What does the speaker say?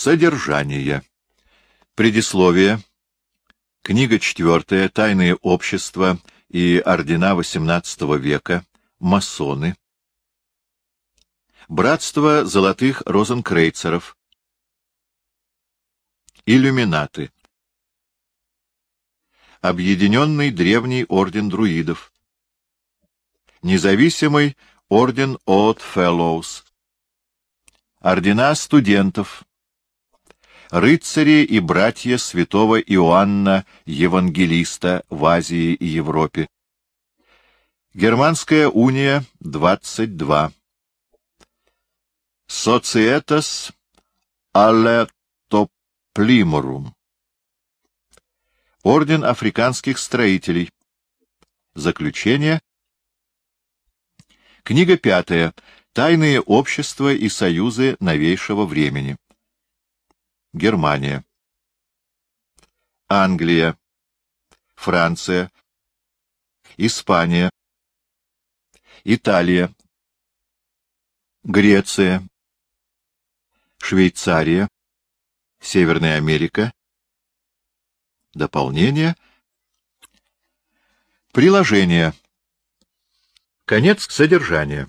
Содержание. Предисловие. Книга четвертая. Тайные общества и ордена XVIII века. Масоны. Братство золотых розенкрейцеров. Иллюминаты. Объединенный древний орден друидов. Независимый орден Odd Fellows. Ордена студентов. Рыцари и братья святого Иоанна Евангелиста в Азии и Европе. Германская уния 22. Социетас алле топлиморум. Орден африканских строителей. Заключение. Книга пятая. Тайные общества и союзы новейшего времени. Германия. Англия. Франция. Испания. Италия. Греция. Швейцария. Северная Америка. Дополнение. Приложение. Конец содержания.